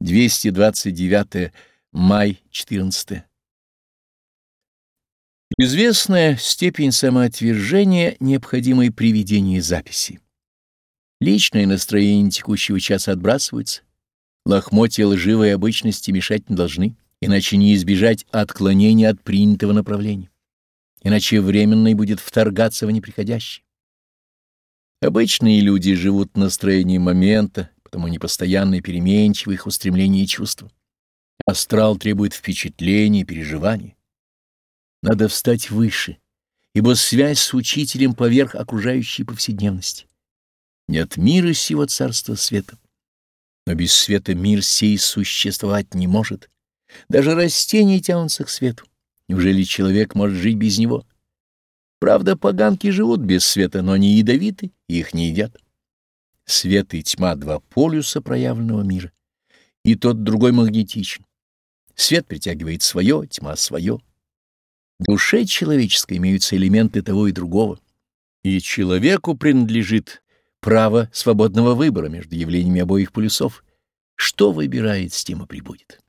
229 май 14 Известная степень самоотвержения необходимой при ведении записи. Личное настроение текущего часа отбрасывается. Лохмотья лживой обычности мешать не должны, иначе не избежать отклонения от принятого направления. Иначе временный будет вторгаться в неприходящее. Обычные люди живут в настроении момента, потому непостоянно переменчивы их устремления и чувства. Астрал требует впечатлений, переживаний. Надо встать выше, ибо связь с учителем поверх окружающей повседневности. Нет мира сего царства света. Но без света мир сей существовать не может. Даже растения тянутся к свету. Неужели человек может жить без него? Правда, поганки живут без света, но они ядовиты, и их не едят. Свет и тьма — два полюса проявленного мира. И тот другой магнетичен. Свет притягивает свое, тьма — свое. В душе человеческой имеются элементы того и другого. И человеку принадлежит право свободного выбора между явлениями обоих полюсов. Что выбирает, с тем и прибудет.